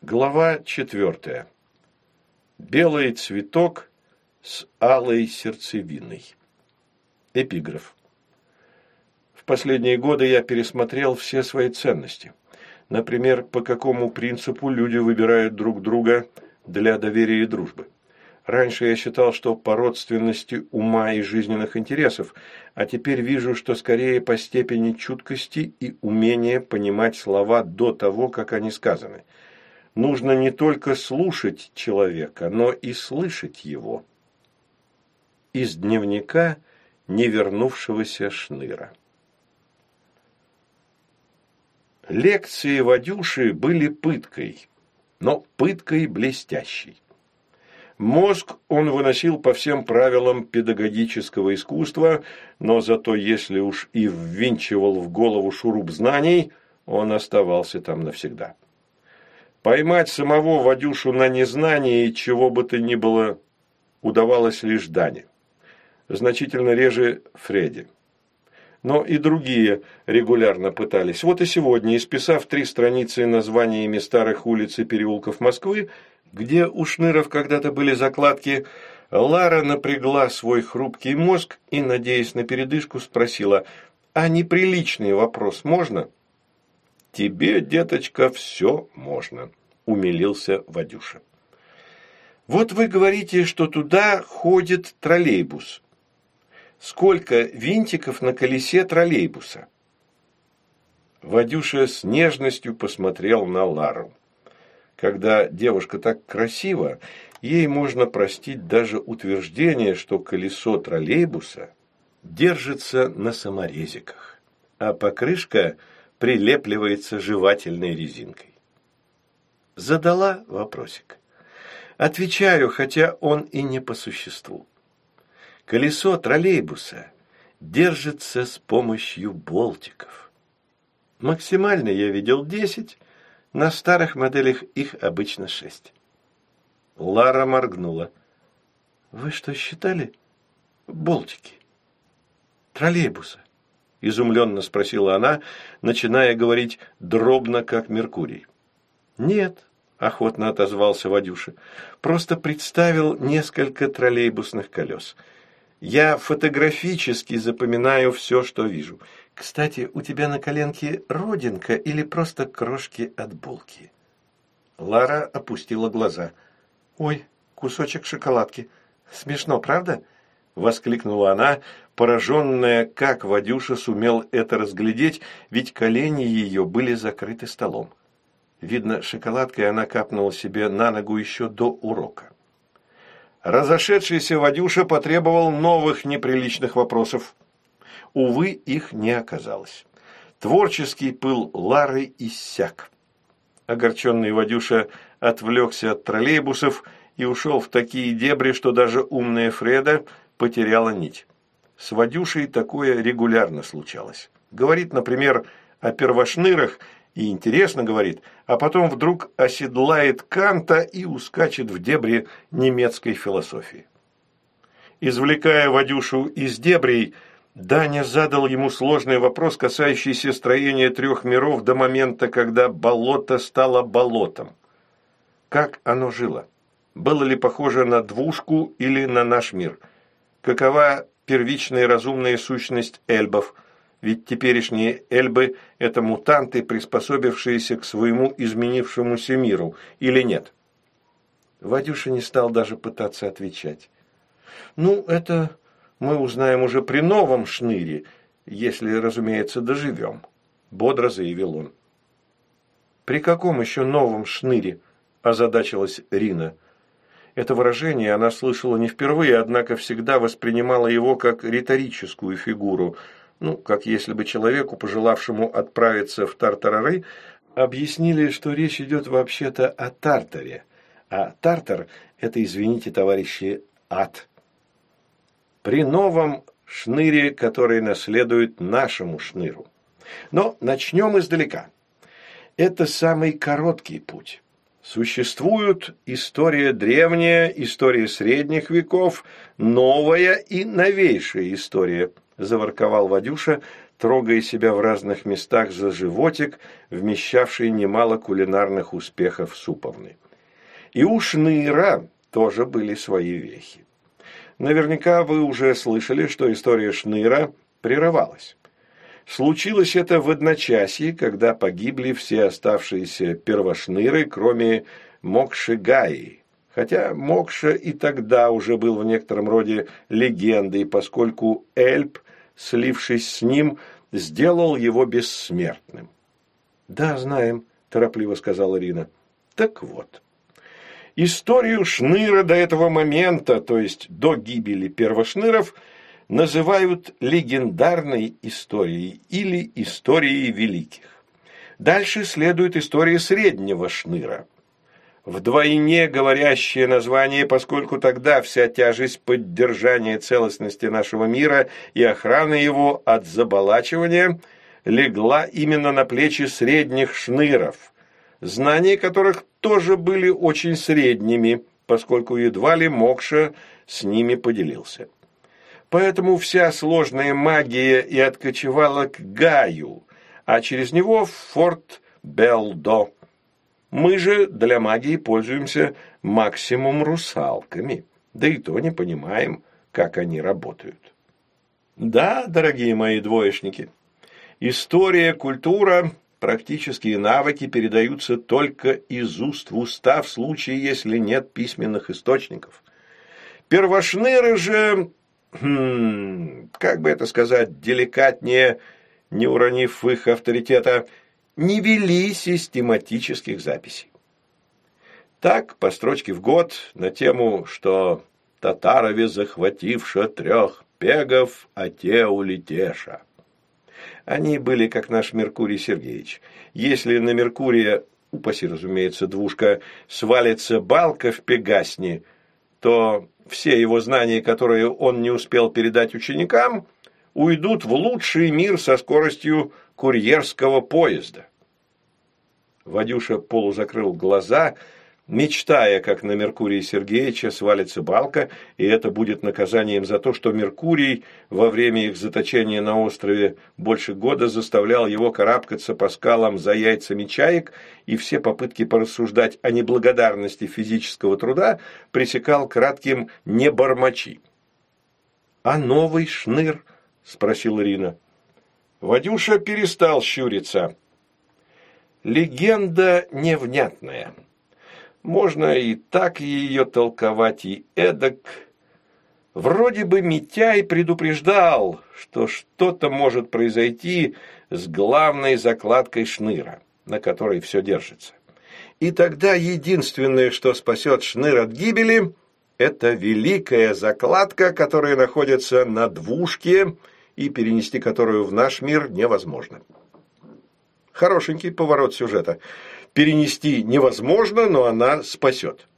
Глава четвертая. Белый цветок с алой сердцевиной. Эпиграф. В последние годы я пересмотрел все свои ценности. Например, по какому принципу люди выбирают друг друга для доверия и дружбы. Раньше я считал, что по родственности ума и жизненных интересов, а теперь вижу, что скорее по степени чуткости и умения понимать слова до того, как они сказаны. Нужно не только слушать человека, но и слышать его. Из дневника невернувшегося шныра. Лекции Вадюши были пыткой, но пыткой блестящей. Мозг он выносил по всем правилам педагогического искусства, но зато если уж и ввинчивал в голову шуруп знаний, он оставался там навсегда. Поймать самого Вадюшу на незнании, чего бы то ни было, удавалось лишь Дане. Значительно реже Фреде. Но и другие регулярно пытались. Вот и сегодня, исписав три страницы названиями старых улиц и переулков Москвы, где у Шныров когда-то были закладки, Лара напрягла свой хрупкий мозг и, надеясь на передышку, спросила, «А неприличный вопрос можно?» «Тебе, деточка, все можно», – умилился Вадюша. «Вот вы говорите, что туда ходит троллейбус. Сколько винтиков на колесе троллейбуса?» Вадюша с нежностью посмотрел на Лару. Когда девушка так красива, ей можно простить даже утверждение, что колесо троллейбуса держится на саморезиках, а покрышка прилепливается жевательной резинкой. Задала вопросик. Отвечаю, хотя он и не по существу. Колесо троллейбуса держится с помощью болтиков. Максимально я видел десять, на старых моделях их обычно шесть. Лара моргнула. «Вы что, считали? Болтики. Троллейбуса?» Изумленно спросила она, начиная говорить дробно, как Меркурий. «Нет», – охотно отозвался Вадюша, – «просто представил несколько троллейбусных колес. Я фотографически запоминаю все, что вижу. Кстати, у тебя на коленке родинка или просто крошки от булки?» Лара опустила глаза. «Ой, кусочек шоколадки. Смешно, правда?» Воскликнула она, пораженная, как Вадюша сумел это разглядеть, ведь колени ее были закрыты столом. Видно, шоколадкой она капнула себе на ногу еще до урока. Разошедшийся Вадюша потребовал новых неприличных вопросов. Увы, их не оказалось. Творческий пыл Лары иссяк. Огорченный Вадюша отвлекся от троллейбусов и ушел в такие дебри, что даже умная Фреда потеряла нить. С Вадюшей такое регулярно случалось. Говорит, например, о первошнырах и интересно говорит, а потом вдруг оседлает Канта и ускачет в дебри немецкой философии. Извлекая Вадюшу из дебрей, Даня задал ему сложный вопрос, касающийся строения трех миров до момента, когда болото стало болотом. Как оно жило? Было ли похоже на двушку или на наш мир? Какова первичная разумная сущность эльбов? Ведь теперешние эльбы – это мутанты, приспособившиеся к своему изменившемуся миру, или нет? Вадюша не стал даже пытаться отвечать. «Ну, это мы узнаем уже при новом шныре, если, разумеется, доживем», – бодро заявил он. «При каком еще новом шныре?» – озадачилась Рина. Это выражение она слышала не впервые, однако всегда воспринимала его как риторическую фигуру, ну, как если бы человеку, пожелавшему отправиться в Тартарары, объяснили, что речь идет вообще-то о Тартаре, а Тартар – это, извините, товарищи, ад при новом шныре, который наследует нашему шныру. Но начнем издалека. Это самый короткий путь. Существуют история древняя, история средних веков, новая и новейшая история, заворковал Вадюша, трогая себя в разных местах за животик, вмещавший немало кулинарных успехов Суповны. И у Шныра тоже были свои вехи. Наверняка вы уже слышали, что история Шныра прерывалась. Случилось это в одночасье, когда погибли все оставшиеся первошныры, кроме Мокшигаи. Хотя Мокша и тогда уже был в некотором роде легендой, поскольку Эльп, слившись с ним, сделал его бессмертным. «Да, знаем», – торопливо сказала Ирина. «Так вот». Историю Шныра до этого момента, то есть до гибели первошныров, называют легендарной историей или историей великих. Дальше следует история среднего Шныра. Вдвойне говорящее название, поскольку тогда вся тяжесть поддержания целостности нашего мира и охраны его от заболачивания легла именно на плечи средних шныров, знания которых тоже были очень средними, поскольку едва ли Мокша с ними поделился. Поэтому вся сложная магия и откочевала к Гаю, а через него в форт Белдо. Мы же для магии пользуемся максимум русалками, да и то не понимаем, как они работают. Да, дорогие мои двоечники, история, культура Практические навыки передаются только из уст в уста в случае, если нет письменных источников. Первошныры же, хм, как бы это сказать, деликатнее, не уронив их авторитета, не вели систематических записей. Так, по строчке в год, на тему, что татарове захвативша трех пегов, а те улетеша. Они были как наш Меркурий Сергеевич. Если на Меркурия, упаси, разумеется, двушка, свалится балка в Пегасне, то все его знания, которые он не успел передать ученикам, уйдут в лучший мир со скоростью курьерского поезда. Вадюша полузакрыл глаза мечтая, как на Меркурии Сергеевича свалится балка, и это будет наказанием за то, что Меркурий во время их заточения на острове больше года заставлял его карабкаться по скалам за яйцами чаек, и все попытки порассуждать о неблагодарности физического труда пресекал кратким «не бормочи». «А новый шныр?» – спросил Ирина. Вадюша перестал щуриться. «Легенда невнятная». Можно и так ее толковать, и эдак. Вроде бы Митяй предупреждал, что что-то может произойти с главной закладкой шныра, на которой все держится. И тогда единственное, что спасет шныр от гибели, это великая закладка, которая находится на двушке и перенести которую в наш мир невозможно. Хорошенький поворот сюжета – перенести невозможно, но она спасет.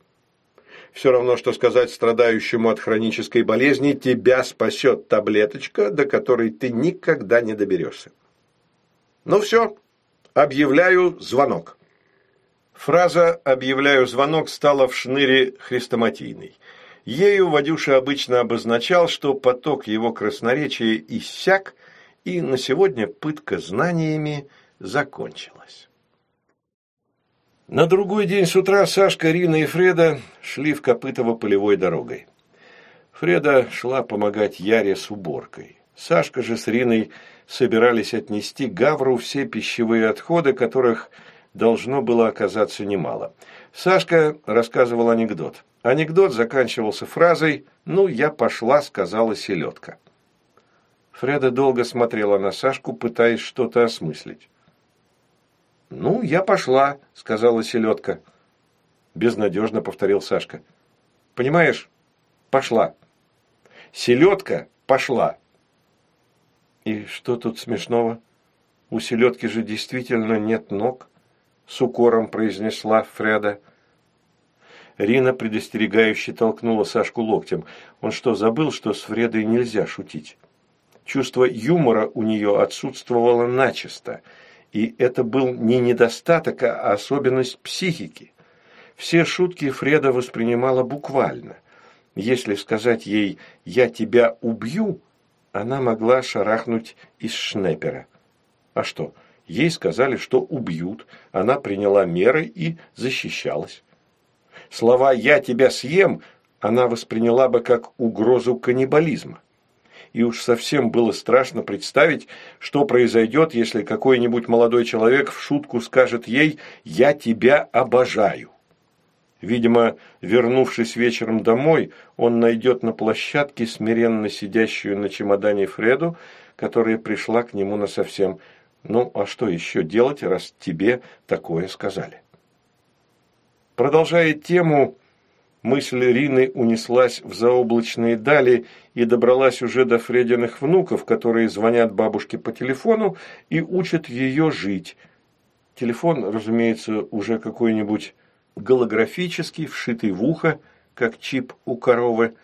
Все равно, что сказать страдающему от хронической болезни, тебя спасет таблеточка, до которой ты никогда не доберешься. Ну все, объявляю звонок. Фраза «объявляю звонок» стала в шныре хрестоматийной. Ею Вадюша обычно обозначал, что поток его красноречия иссяк, и на сегодня пытка знаниями закончилась. На другой день с утра Сашка, Рина и Фреда шли в Копытово полевой дорогой. Фреда шла помогать Яре с уборкой. Сашка же с Риной собирались отнести Гавру все пищевые отходы, которых должно было оказаться немало. Сашка рассказывал анекдот. Анекдот заканчивался фразой «Ну, я пошла», — сказала селедка. Фреда долго смотрела на Сашку, пытаясь что-то осмыслить. «Ну, я пошла», — сказала селедка. Безнадежно повторил Сашка. «Понимаешь, пошла. Селедка пошла». «И что тут смешного? У селедки же действительно нет ног», — с укором произнесла Фреда. Рина предостерегающе толкнула Сашку локтем. Он что, забыл, что с Фредой нельзя шутить? Чувство юмора у нее отсутствовало начисто — и это был не недостаток, а особенность психики. Все шутки Фреда воспринимала буквально. Если сказать ей «я тебя убью», она могла шарахнуть из шнепера. А что? Ей сказали, что убьют. Она приняла меры и защищалась. Слова «я тебя съем» она восприняла бы как угрозу каннибализма. И уж совсем было страшно представить, что произойдет, если какой-нибудь молодой человек в шутку скажет ей «я тебя обожаю». Видимо, вернувшись вечером домой, он найдет на площадке смиренно сидящую на чемодане Фреду, которая пришла к нему насовсем. Ну, а что еще делать, раз тебе такое сказали? Продолжая тему, мысль Рины унеслась в заоблачные дали и добралась уже до Фрединых внуков, которые звонят бабушке по телефону и учат ее жить. Телефон, разумеется, уже какой-нибудь голографический, вшитый в ухо, как чип у коровы.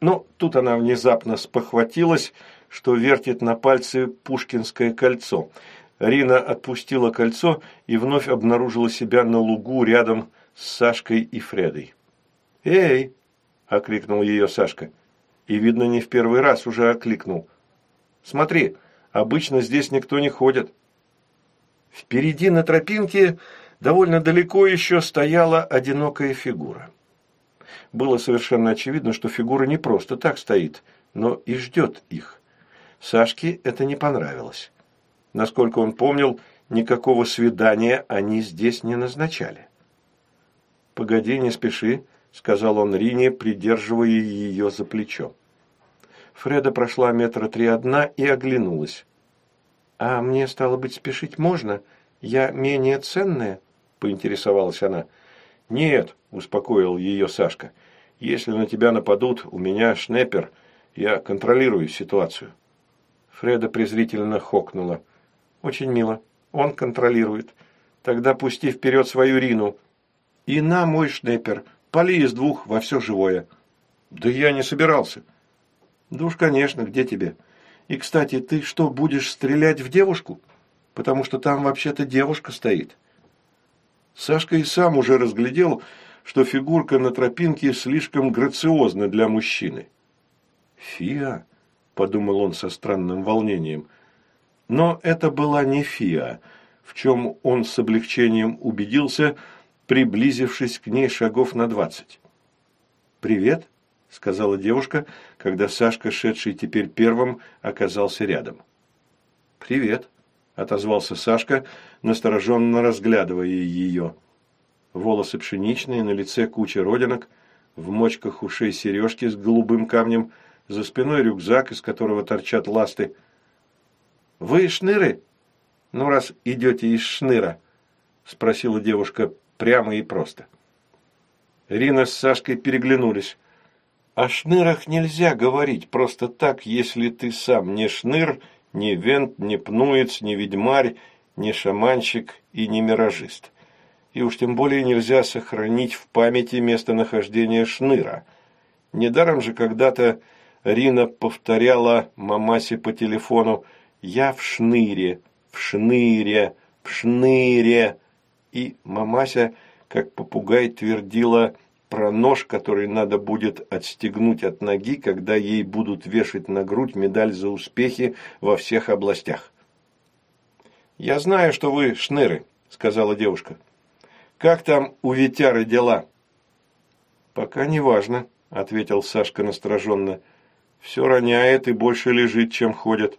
Но тут она внезапно спохватилась, что вертит на пальце пушкинское кольцо. Рина отпустила кольцо и вновь обнаружила себя на лугу рядом с Сашкой и Фредой. «Эй!» – окликнул ее Сашка. И, видно, не в первый раз уже окликнул. «Смотри, обычно здесь никто не ходит». Впереди на тропинке довольно далеко еще стояла одинокая фигура. Было совершенно очевидно, что фигура не просто так стоит, но и ждет их. Сашке это не понравилось. Насколько он помнил, никакого свидания они здесь не назначали. «Погоди, не спеши», – сказал он Рине, придерживая ее за плечо. Фреда прошла метра три одна и оглянулась. «А мне, стало быть, спешить можно? Я менее ценная?» – поинтересовалась она. «Нет», – успокоил ее Сашка. «Если на тебя нападут, у меня шнеппер, я контролирую ситуацию». Фреда презрительно хокнула. «Очень мило. Он контролирует. Тогда пусти вперед свою Рину. И на мой шнеппер. Пали из двух во все живое». «Да я не собирался». «Да уж, конечно, где тебе? И, кстати, ты что, будешь стрелять в девушку? Потому что там вообще-то девушка стоит». Сашка и сам уже разглядел, что фигурка на тропинке слишком грациозна для мужчины. «Фиа?» – подумал он со странным волнением. Но это была не Фиа, в чем он с облегчением убедился – приблизившись к ней шагов на двадцать. «Привет», – сказала девушка, когда Сашка, шедший теперь первым, оказался рядом. «Привет», – отозвался Сашка, настороженно разглядывая ее. Волосы пшеничные, на лице куча родинок, в мочках ушей сережки с голубым камнем, за спиной рюкзак, из которого торчат ласты. «Вы шныры? Ну, раз идете из шныра», – спросила девушка, Прямо и просто. Рина с Сашкой переглянулись. О шнырах нельзя говорить просто так, если ты сам не шныр, не вент, не пнуец, не ведьмарь, не шаманщик и не миражист. И уж тем более нельзя сохранить в памяти местонахождение шныра. Недаром же когда-то Рина повторяла мамасе по телефону «Я в шныре, в шныре, в шныре» и мамася, как попугай, твердила про нож, который надо будет отстегнуть от ноги, когда ей будут вешать на грудь медаль за успехи во всех областях. «Я знаю, что вы шныры», — сказала девушка. «Как там у Витяры дела?» «Пока не важно», — ответил Сашка настороженно. «Все роняет и больше лежит, чем ходит».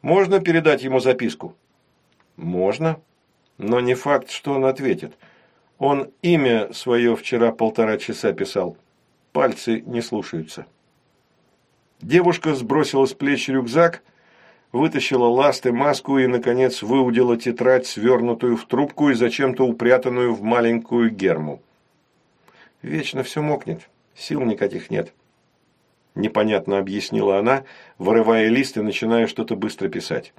«Можно передать ему записку?» «Можно», но не факт, что он ответит. Он имя свое вчера полтора часа писал. Пальцы не слушаются. Девушка сбросила с плеч рюкзак, вытащила ласты, маску и, наконец, выудила тетрадь, свернутую в трубку и зачем-то упрятанную в маленькую герму. «Вечно все мокнет, сил никаких нет», – непонятно объяснила она, вырывая лист и начиная что-то быстро писать.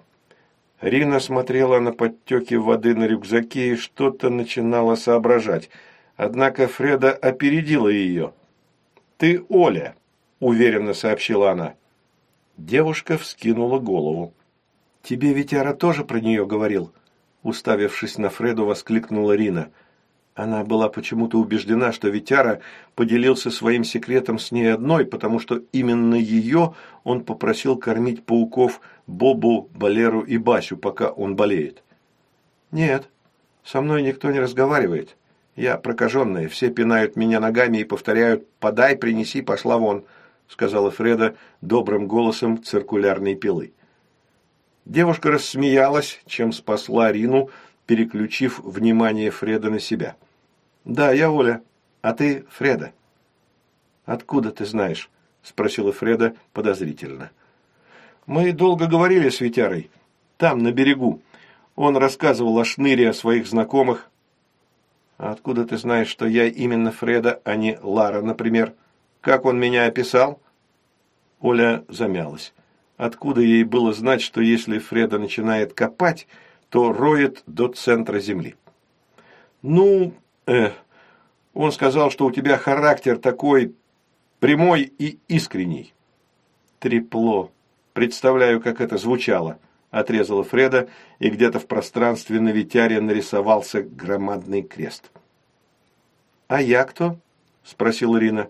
Рина смотрела на подтеки воды на рюкзаке и что-то начинала соображать. Однако Фреда опередила ее. «Ты Оля», – уверенно сообщила она. Девушка вскинула голову. «Тебе Витяра тоже про нее говорил?» Уставившись на Фреду, воскликнула Рина. Она была почему-то убеждена, что Витяра поделился своим секретом с ней одной, потому что именно ее он попросил кормить пауков Бобу, Балеру и Басю, пока он болеет. «Нет, со мной никто не разговаривает. Я прокаженная, все пинают меня ногами и повторяют «подай, принеси, пошла вон», сказала Фреда добрым голосом циркулярной пилы. Девушка рассмеялась, чем спасла Рину, переключив внимание Фреда на себя. «Да, я Оля. А ты Фреда?» «Откуда ты знаешь?» – спросила Фреда подозрительно. «Мы долго говорили с Витярой. Там, на берегу. Он рассказывал о шныре, о своих знакомых». «А откуда ты знаешь, что я именно Фреда, а не Лара, например? Как он меня описал?» Оля замялась. Откуда ей было знать, что если Фреда начинает копать, то роет до центра земли? «Ну, э, он сказал, что у тебя характер такой прямой и искренний». «Трепло. Представляю, как это звучало», – отрезала Фреда, и где-то в пространстве на Витяре нарисовался громадный крест. «А я кто?» – спросила Рина.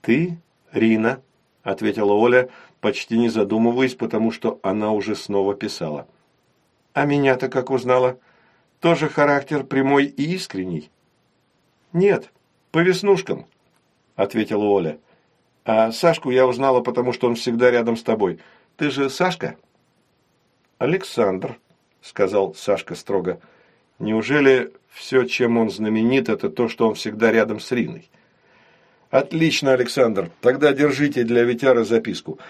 «Ты, Рина», – ответила Оля, почти не задумываясь, потому что она уже снова писала. «А меня-то как узнала? Тоже характер прямой и искренний?» «Нет, по веснушкам», – ответила Оля. «А Сашку я узнала, потому что он всегда рядом с тобой. Ты же Сашка?» «Александр», – сказал Сашка строго. «Неужели все, чем он знаменит, это то, что он всегда рядом с Риной?» «Отлично, Александр. Тогда держите для Витяра записку.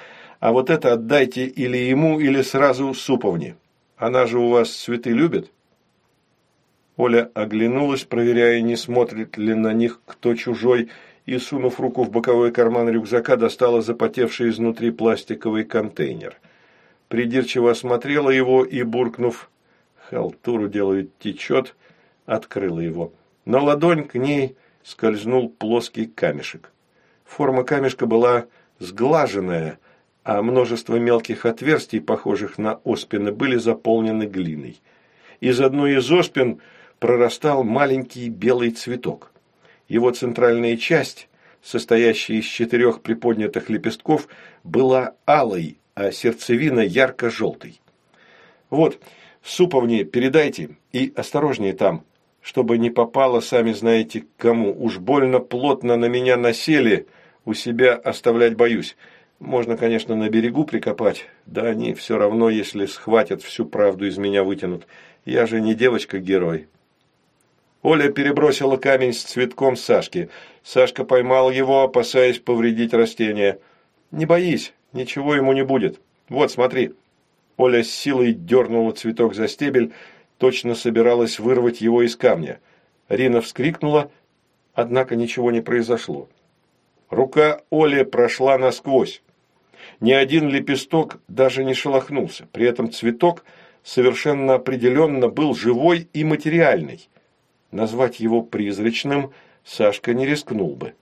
А вот это отдайте или ему, или сразу Суповне. Она же у вас цветы любит?» Оля оглянулась, проверяя, не смотрит ли на них кто чужой, и, сунув руку в боковой карман рюкзака, достала запотевший изнутри пластиковый контейнер. Придирчиво осмотрела его и, буркнув «Халтуру делает, течет», открыла его. На ладонь к ней скользнул плоский камешек. Форма камешка была сглаженная, а множество мелких отверстий, похожих на оспины, были заполнены глиной. Из одной из оспин прорастал маленький белый цветок. Его центральная часть, состоящая из четырех приподнятых лепестков, была алой, а сердцевина ярко-желтой. «Вот, суповне передайте и осторожнее там, чтобы не попало, сами знаете, кому. Уж больно плотно на меня насели, у себя оставлять боюсь». Можно, конечно, на берегу прикопать, да они все равно, если схватят, всю правду из меня вытянут. Я же не девочка-герой. Оля перебросила камень с цветком Сашки. Сашка поймал его, опасаясь повредить растение. «Не боись, ничего ему не будет. Вот, смотри». Оля с силой дернула цветок за стебель, точно собиралась вырвать его из камня. Рина вскрикнула, однако ничего не произошло. Рука Оли прошла насквозь. Ни один лепесток даже не шелохнулся. При этом цветок совершенно определенно был живой и материальный. Назвать его призрачным Сашка не рискнул бы.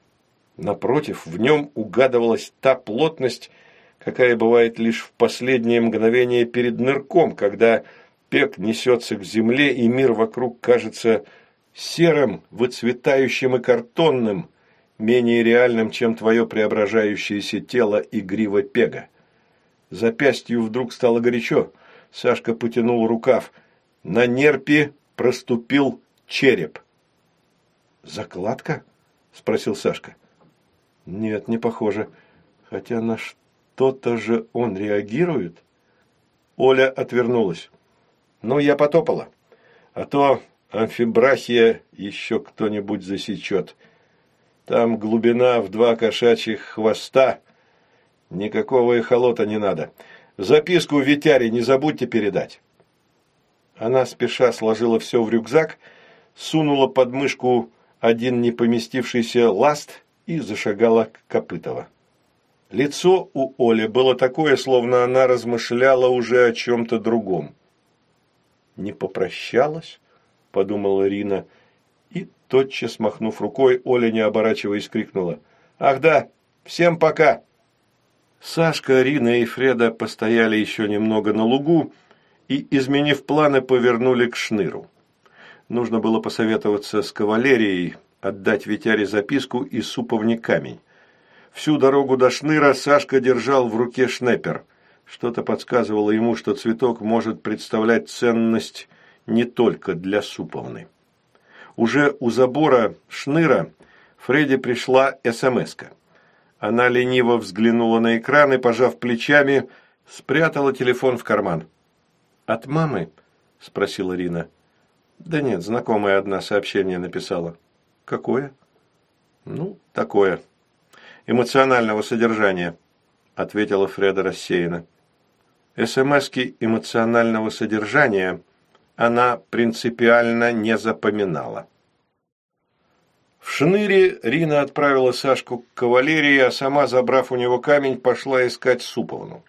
Напротив, в нем угадывалась та плотность, какая бывает лишь в последнее мгновение перед нырком, когда пек несется к земле, и мир вокруг кажется серым, выцветающим и картонным, менее реальным, чем твое преображающееся тело и грива пега. Запястью вдруг стало горячо. Сашка потянул рукав. На нерпе проступил череп. «Закладка?» – спросил Сашка. «Нет, не похоже. Хотя на что-то же он реагирует». Оля отвернулась. «Ну, я потопала. А то амфибрахия еще кто-нибудь засечет». Там глубина в два кошачьих хвоста. Никакого эхолота не надо. Записку Витяре не забудьте передать. Она спеша сложила все в рюкзак, сунула под мышку один не поместившийся ласт и зашагала к Копытово. Лицо у Оли было такое, словно она размышляла уже о чем-то другом. «Не попрощалась?» – подумала Рина – тотчас махнув рукой, Оля, не оборачиваясь, крикнула. «Ах да! Всем пока!» Сашка, Рина и Фреда постояли еще немного на лугу и, изменив планы, повернули к шныру. Нужно было посоветоваться с кавалерией, отдать Витяре записку и суповни камень. Всю дорогу до шныра Сашка держал в руке шнеппер. Что-то подсказывало ему, что цветок может представлять ценность не только для суповны. Уже у забора шныра Фредди пришла смс -ка. Она лениво взглянула на экран и, пожав плечами, спрятала телефон в карман. «От мамы?» – спросила Рина. «Да нет, знакомая одна сообщение написала». «Какое?» «Ну, такое. Эмоционального содержания», – ответила Фреда рассеянно. СМСки эмоционального содержания она принципиально не запоминала. В шныре Рина отправила Сашку к кавалерии, а сама, забрав у него камень, пошла искать Суповну.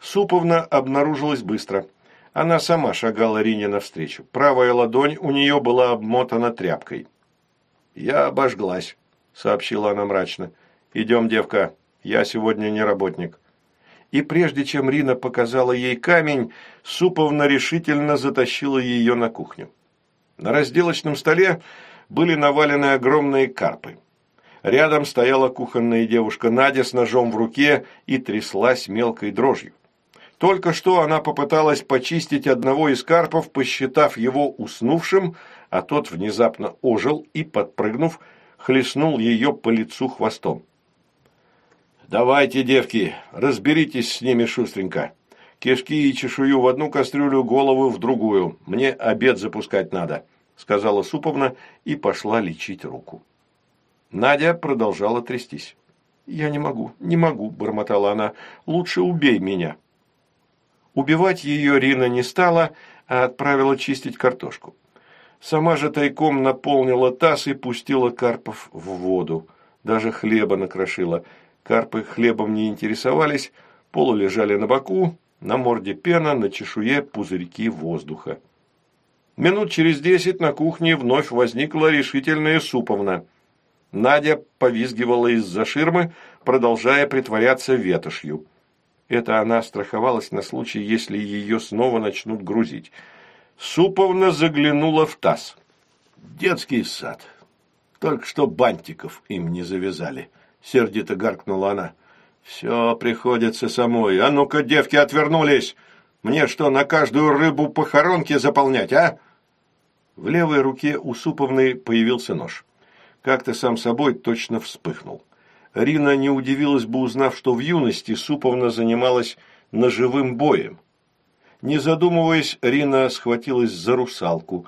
Суповна обнаружилась быстро. Она сама шагала Рине навстречу. Правая ладонь у нее была обмотана тряпкой. «Я обожглась», — сообщила она мрачно. «Идем, девка, я сегодня не работник». И прежде чем Рина показала ей камень, Суповна решительно затащила ее на кухню. На разделочном столе были навалены огромные карпы. Рядом стояла кухонная девушка Надя с ножом в руке и тряслась мелкой дрожью. Только что она попыталась почистить одного из карпов, посчитав его уснувшим, а тот внезапно ожил и, подпрыгнув, хлестнул ее по лицу хвостом. «Давайте, девки, разберитесь с ними шустренько. Кишки и чешую в одну кастрюлю, голову в другую. Мне обед запускать надо» сказала Суповна и пошла лечить руку. Надя продолжала трястись. «Я не могу, не могу», – бормотала она. «Лучше убей меня». Убивать ее Рина не стала, а отправила чистить картошку. Сама же тайком наполнила таз и пустила карпов в воду. Даже хлеба накрошила. Карпы хлебом не интересовались, полулежали на боку, на морде пена, на чешуе пузырьки воздуха. Минут через десять на кухне вновь возникла решительная Суповна. Надя повизгивала из-за ширмы, продолжая притворяться ветошью. Это она страховалась на случай, если ее снова начнут грузить. Суповна заглянула в таз. «Детский сад. Только что бантиков им не завязали», — сердито гаркнула она. «Все приходится самой. А ну-ка, девки, отвернулись! Мне что, на каждую рыбу похоронки заполнять, а?» В левой руке у Суповны появился нож. Как-то сам собой точно вспыхнул. Рина не удивилась бы, узнав, что в юности Суповна занималась ножевым боем. Не задумываясь, Рина схватилась за русалку.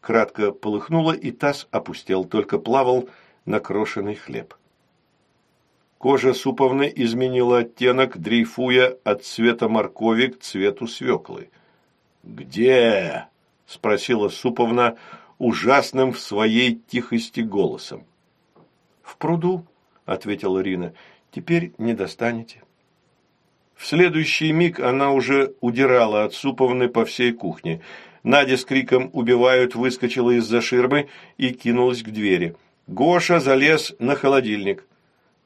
Кратко полыхнула, и таз опустел, только плавал накрошенный хлеб. Кожа Суповны изменила оттенок, дрейфуя от цвета моркови к цвету свеклы. «Где?» – спросила Суповна ужасным в своей тихости голосом. «В пруду», – ответила Рина, – «теперь не достанете». В следующий миг она уже удирала от Суповны по всей кухне. Надя с криком «Убивают!» выскочила из-за ширмы и кинулась к двери. Гоша залез на холодильник.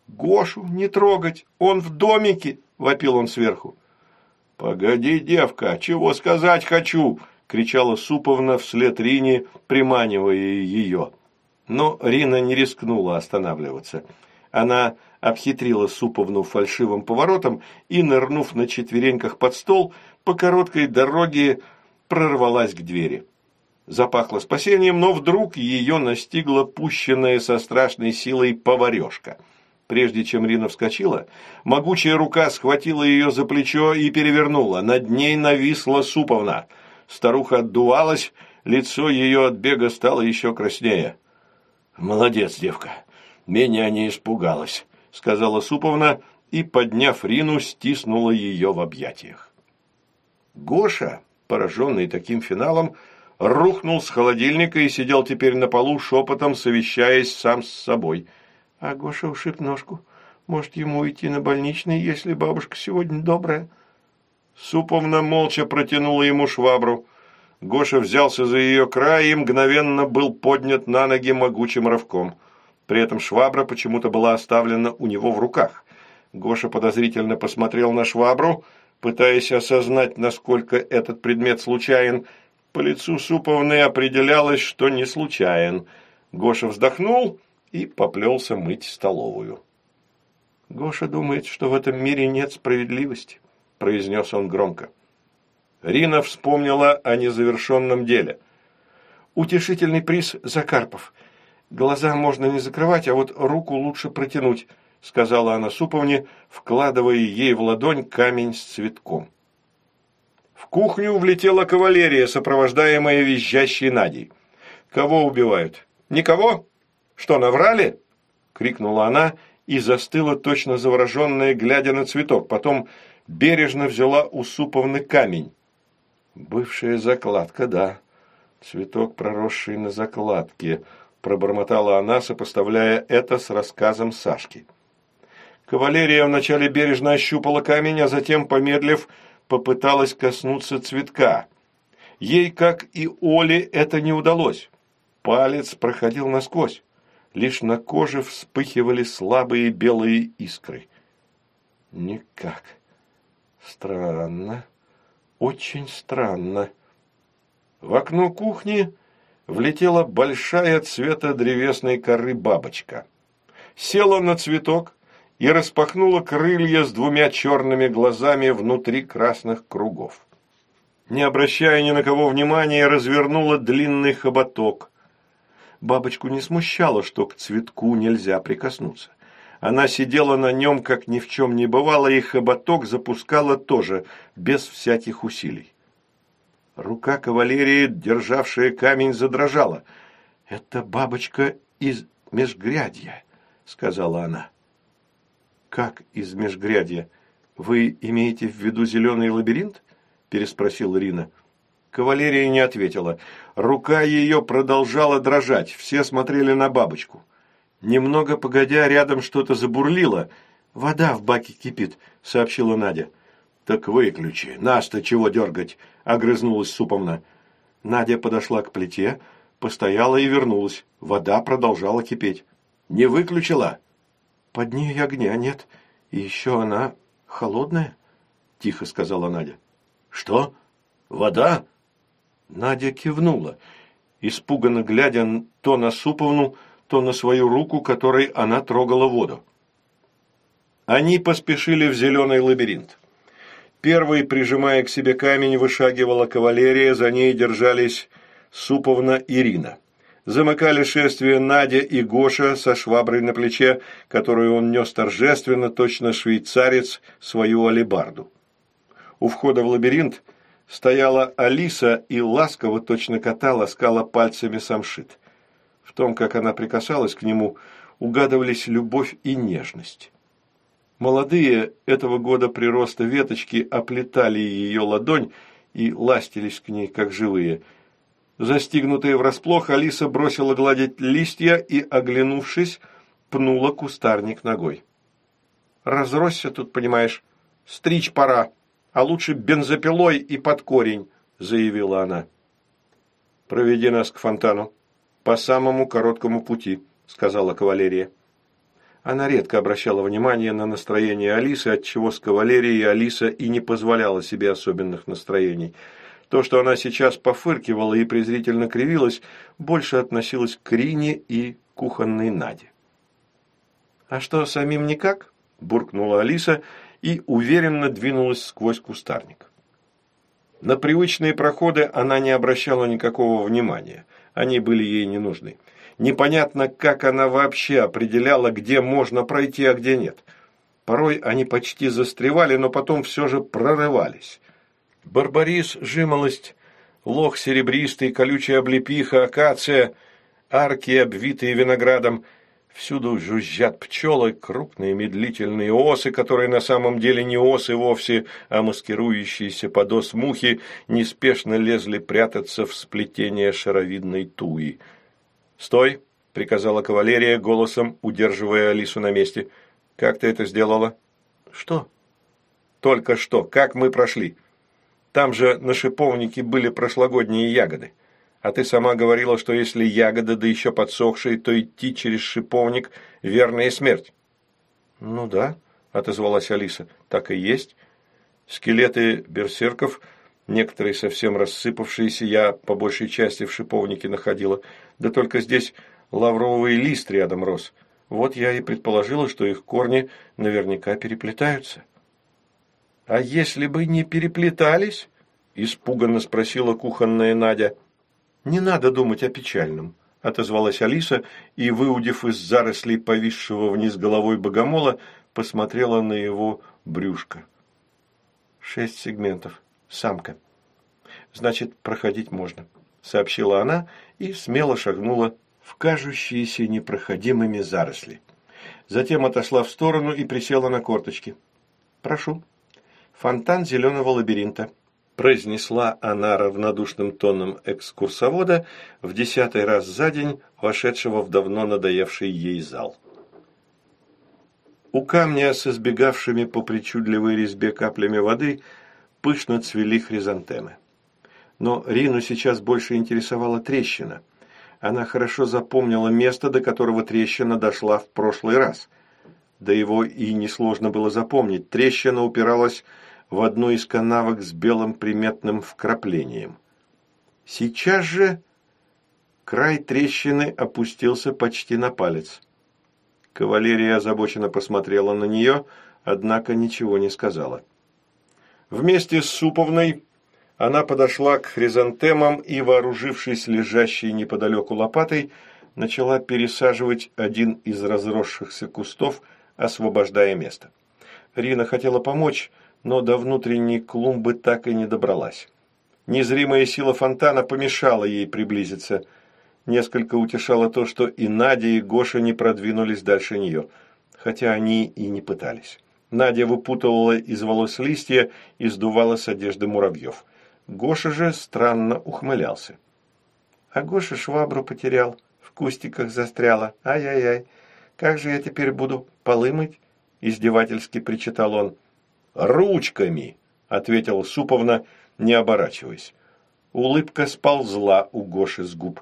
«Гошу не трогать! Он в домике!» – вопил он сверху. «Погоди, девка, чего сказать хочу!» кричала Суповна вслед Рине, приманивая ее. Но Рина не рискнула останавливаться. Она обхитрила Суповну фальшивым поворотом и, нырнув на четвереньках под стол, по короткой дороге прорвалась к двери. Запахло спасением, но вдруг ее настигла пущенная со страшной силой поварешка. Прежде чем Рина вскочила, могучая рука схватила ее за плечо и перевернула. Над ней нависла Суповна – Старуха отдувалась, лицо ее от бега стало еще краснее. «Молодец, девка, меня не испугалась», — сказала Суповна и, подняв Рину, стиснула ее в объятиях. Гоша, пораженный таким финалом, рухнул с холодильника и сидел теперь на полу, шепотом совещаясь сам с собой. А Гоша ушиб ножку. Может, ему уйти на больничный, если бабушка сегодня добрая? Суповна молча протянула ему швабру. Гоша взялся за ее край и мгновенно был поднят на ноги могучим рывком. При этом швабра почему-то была оставлена у него в руках. Гоша подозрительно посмотрел на швабру, пытаясь осознать, насколько этот предмет случайен, По лицу Суповны определялось, что не случайен. Гоша вздохнул и поплелся мыть столовую. «Гоша думает, что в этом мире нет справедливости», – произнес он громко. Рина вспомнила о незавершенном деле. «Утешительный приз за Карпов. Глаза можно не закрывать, а вот руку лучше протянуть», – сказала она Суповне, вкладывая ей в ладонь камень с цветком. В кухню влетела кавалерия, сопровождаемая визжащей Надей. «Кого убивают? Никого? Что, наврали?» – крикнула она и застыла, точно завороженная, глядя на цветок. Потом бережно взяла у камень. «Бывшая закладка, да. Цветок, проросший на закладке», – пробормотала она, сопоставляя это с рассказом Сашки. Кавалерия вначале бережно ощупала камень, а затем, помедлив, попыталась коснуться цветка. Ей, как и Оле, это не удалось. Палец проходил насквозь. Лишь на коже вспыхивали слабые белые искры. Никак. Странно. Очень странно. В окно кухни влетела большая цвета древесной коры бабочка. Села на цветок, и распахнула крылья с двумя черными глазами внутри красных кругов. Не обращая ни на кого внимания, развернула длинный хоботок. Бабочку не смущало, что к цветку нельзя прикоснуться. Она сидела на нем, как ни в чем не бывало, и хоботок запускала тоже, без всяких усилий. Рука кавалерии, державшая камень, задрожала. «Это бабочка из межгрядья», — сказала она. «Как из межгрядья? Вы имеете в виду зеленый лабиринт?» – переспросил Рина. Кавалерия не ответила. Рука ее продолжала дрожать. Все смотрели на бабочку. Немного погодя, рядом что-то забурлило. «Вода в баке кипит», – сообщила Надя. «Так выключи. Нас-то чего дергать?» – огрызнулась Суповна. Надя подошла к плите, постояла и вернулась. Вода продолжала кипеть. «Не выключила?» «Под ней огня нет, и еще она холодная», – тихо сказала Надя. «Что? Вода?» Надя кивнула, испуганно глядя то на Суповну, то на свою руку, которой она трогала воду. Они поспешили в зеленый лабиринт. Первый, прижимая к себе камень, вышагивала кавалерия, за ней держались Суповна Ирина. Замыкали шествие Надя и Гоша со шваброй на плече, которую он нес торжественно, точно швейцарец, свою алебарду. У входа в лабиринт стояла Алиса и ласково, точно кота, ласкала пальцами самшит. В том, как она прикасалась к нему, угадывались любовь и нежность. Молодые этого года прироста веточки оплетали ее ладонь и ластились к ней, как живые – Застигнутая врасплох, Алиса бросила гладить листья и, оглянувшись, пнула кустарник ногой. «Разросся тут, понимаешь, стричь пора, а лучше бензопилой и под корень», – заявила она. «Проведи нас к фонтану, по самому короткому пути», – сказала кавалерия. Она редко обращала внимание на настроение Алисы, отчего с кавалерией Алиса и не позволяла себе особенных настроений – то, что она сейчас пофыркивала и презрительно кривилась, больше относилось к Рине и кухонной Наде. «А что, самим никак?» – буркнула Алиса и уверенно двинулась сквозь кустарник. На привычные проходы она не обращала никакого внимания, они были ей не нужны. Непонятно, как она вообще определяла, где можно пройти, а где нет. Порой они почти застревали, но потом все же прорывались. Барбарис, жимолость, лох серебристый, колючая облепиха, акация, арки, обвитые виноградом. Всюду жужжат пчелы, крупные медлительные осы, которые на самом деле не осы вовсе, а маскирующиеся под ос мухи, неспешно лезли прятаться в сплетение шаровидной туи. «Стой!» – приказала кавалерия, голосом удерживая Алису на месте. «Как ты это сделала?» «Что?» «Только что. Как мы прошли?» Там же на шиповнике были прошлогодние ягоды. А ты сама говорила, что если ягоды, да еще подсохшие, то идти через шиповник – верная смерть. Ну да, отозвалась Алиса, так и есть. Скелеты берсерков Некоторые совсем рассыпавшиеся я по большей части в шиповнике находила. Да только здесь лавровый лист рядом рос. Вот я и предположила, что их корни наверняка переплетаются. «А если бы не переплетались?» – испуганно спросила кухонная Надя. «Не надо думать о печальном», – отозвалась Алиса и, выудив из зарослей повисшего вниз головой богомола, посмотрела на его брюшко. «Шесть сегментов. Самка. Значит, проходить можно», – сообщила она и смело шагнула в кажущиеся непроходимыми заросли. Затем отошла в сторону и присела на корточки. «Прошу. Фонтан зеленого лабиринта», – произнесла она равнодушным тоном экскурсовода в десятый раз за день, вошедшего в давно надоевший ей зал. У камня с избегавшими по причудливой резьбе каплями воды пышно цвели хризантемы. Но Рину сейчас больше интересовала трещина – она хорошо запомнила место, до которого трещина дошла в прошлый раз. Да его и несложно было запомнить. Трещина упиралась в одну из канавок с белым приметным вкраплением. Сейчас же край трещины опустился почти на палец. Кавалерия озабоченно посмотрела на нее, однако ничего не сказала. Вместе с Суповной она подошла к хризантемам и, вооружившись лежащей неподалеку лопатой, начала пересаживать один из разросшихся кустов, освобождая место. Рина хотела помочь, но до внутренней клумбы так и не добралась. Незримая сила фонтана помешала ей приблизиться. Несколько утешало то, что и Надя, и Гоша не продвинулись дальше нее, хотя они и не пытались. Надя выпутывала из волос листья и сдувала с одежды муравьев. Гоша же странно ухмылялся. А Гоша швабру потерял, в кустиках застряла. Ай-яй-яй, как же я теперь буду полы мыть? Издевательски причитал он. «Ручками!» – ответил Суповна, не оборачиваясь. Улыбка сползла у Гоши с губ.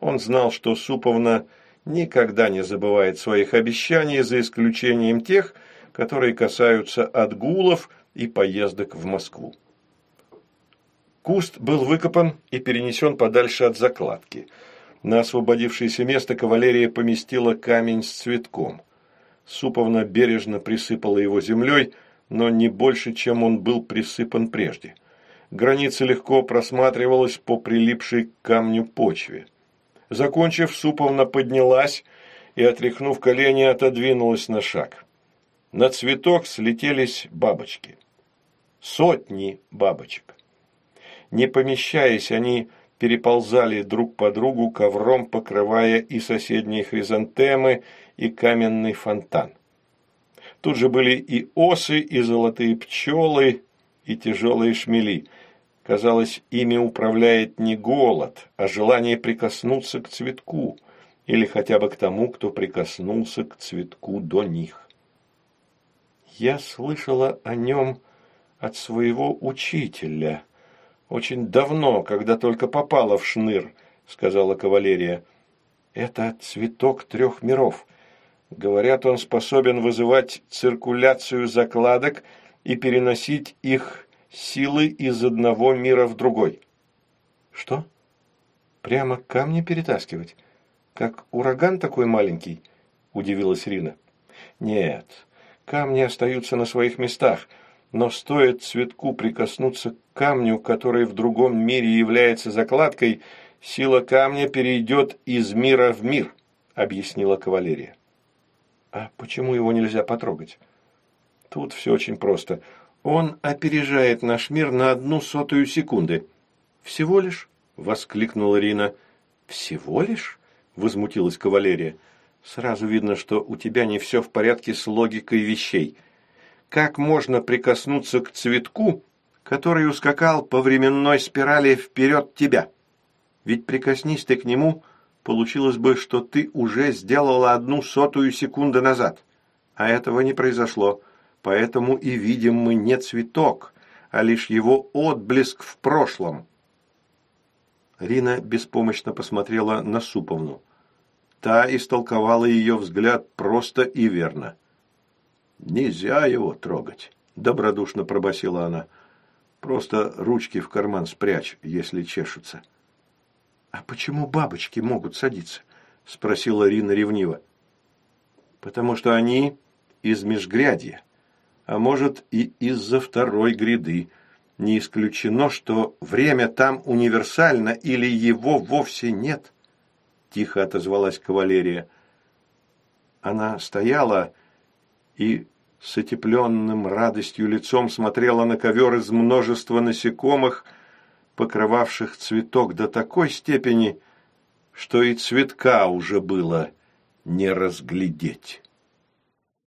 Он знал, что Суповна никогда не забывает своих обещаний, за исключением тех, которые касаются отгулов и поездок в Москву. Куст был выкопан и перенесен подальше от закладки. На освободившееся место кавалерия поместила камень с цветком. Суповна бережно присыпала его землей, но не больше, чем он был присыпан прежде. Граница легко просматривалась по прилипшей к камню почве. Закончив, Суповна поднялась и, отряхнув колени, отодвинулась на шаг. На цветок слетелись бабочки. Сотни бабочек. Не помещаясь, они переползали друг по другу, ковром покрывая и соседние хризантемы, и каменный фонтан. Тут же были и осы, и золотые пчелы, и тяжелые шмели. Казалось, ими управляет не голод, а желание прикоснуться к цветку, или хотя бы к тому, кто прикоснулся к цветку до них. Я слышала о нем от своего учителя, «Очень давно, когда только попала в шныр», — сказала кавалерия. «Это цветок трех миров. Говорят, он способен вызывать циркуляцию закладок и переносить их силы из одного мира в другой». «Что? Прямо камни перетаскивать? Как ураган такой маленький?» – удивилась Рина. «Нет, камни остаются на своих местах» но стоит цветку прикоснуться к камню, который в другом мире является закладкой, сила камня перейдет из мира в мир, объяснила кавалерия. А почему его нельзя потрогать? Тут все очень просто. Он опережает наш мир на одну сотую секунды. Всего лишь? воскликнула Рина. Всего лишь? возмутилась кавалерия. Сразу видно, что у тебя не все в порядке с логикой вещей как можно прикоснуться к цветку, который ускакал по временной спирали вперед тебя? Ведь прикоснись ты к нему, получилось бы, что ты уже сделала одну сотую секунды назад. А этого не произошло, поэтому и видим мы не цветок, а лишь его отблеск в прошлом. Рина беспомощно посмотрела на Суповну. Та истолковала ее взгляд просто и верно – «Нельзя его трогать», – добродушно пробасила она. Просто ручки в карман спрячь, если чешутся. «А почему бабочки могут садиться?» – спросила Рина ревниво. «Потому что они из межгрядья, а может и из-за второй гряды. Не исключено, что время там универсально или его вовсе нет», – тихо отозвалась кавалерия. Она стояла и с отепленным радостью лицом смотрела на ковер из множества насекомых, покрывавших цветок до такой степени, что и цветка уже было не разглядеть.